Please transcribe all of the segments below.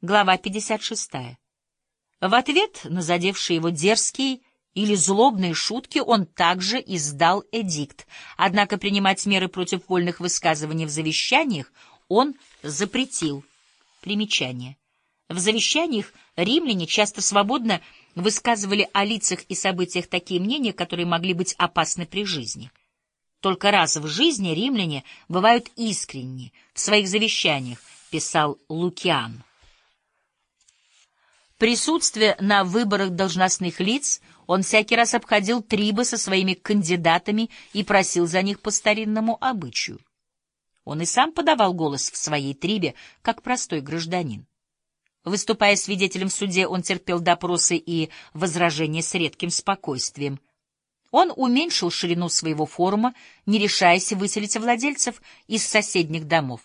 Глава 56. В ответ на задевшие его дерзкие или злобные шутки он также издал эдикт, однако принимать меры против вольных высказываний в завещаниях он запретил. Примечание. В завещаниях римляне часто свободно высказывали о лицах и событиях такие мнения, которые могли быть опасны при жизни. Только раз в жизни римляне бывают искренни в своих завещаниях, писал Лукиан. Присутствие на выборах должностных лиц он всякий раз обходил трибы со своими кандидатами и просил за них по старинному обычаю. Он и сам подавал голос в своей трибе, как простой гражданин. Выступая свидетелем в суде, он терпел допросы и возражения с редким спокойствием. Он уменьшил ширину своего форума, не решаясь выселить владельцев из соседних домов.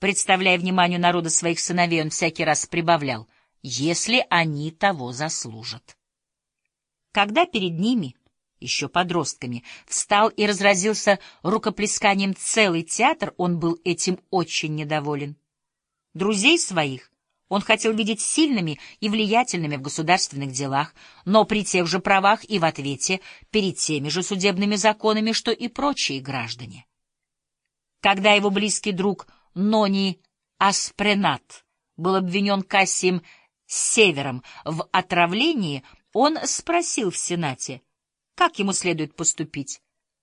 Представляя вниманию народа своих сыновей, он всякий раз прибавлял — если они того заслужат. Когда перед ними, еще подростками, встал и разразился рукоплесканием целый театр, он был этим очень недоволен. Друзей своих он хотел видеть сильными и влиятельными в государственных делах, но при тех же правах и в ответе перед теми же судебными законами, что и прочие граждане. Когда его близкий друг Нони Аспренат был обвинен Кассием с севером в отравлении, он спросил в Сенате, как ему следует поступить.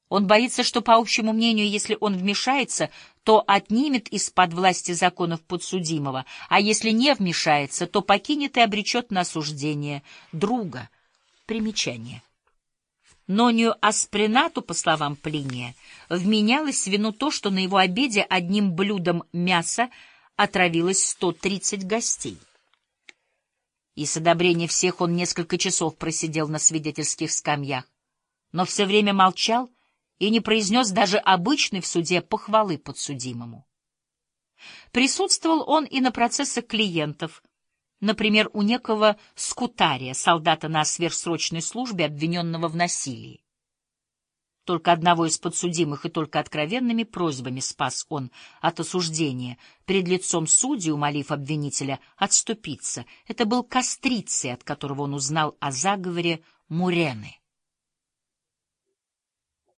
Он боится, что, по общему мнению, если он вмешается, то отнимет из-под власти законов подсудимого, а если не вмешается, то покинет и обречет на осуждение друга. Примечание. Нонию Аспринату, по словам Плиния, вменялось в вину то, что на его обеде одним блюдом мяса отравилось 130 гостей и с одобрения всех он несколько часов просидел на свидетельских скамьях, но все время молчал и не произнес даже обычной в суде похвалы подсудимому. Присутствовал он и на процессах клиентов, например, у некого скутария, солдата на сверхсрочной службе, обвиненного в насилии. Только одного из подсудимых и только откровенными просьбами спас он от осуждения, перед лицом судьи умолив обвинителя отступиться. Это был Кастрицей, от которого он узнал о заговоре Мурены.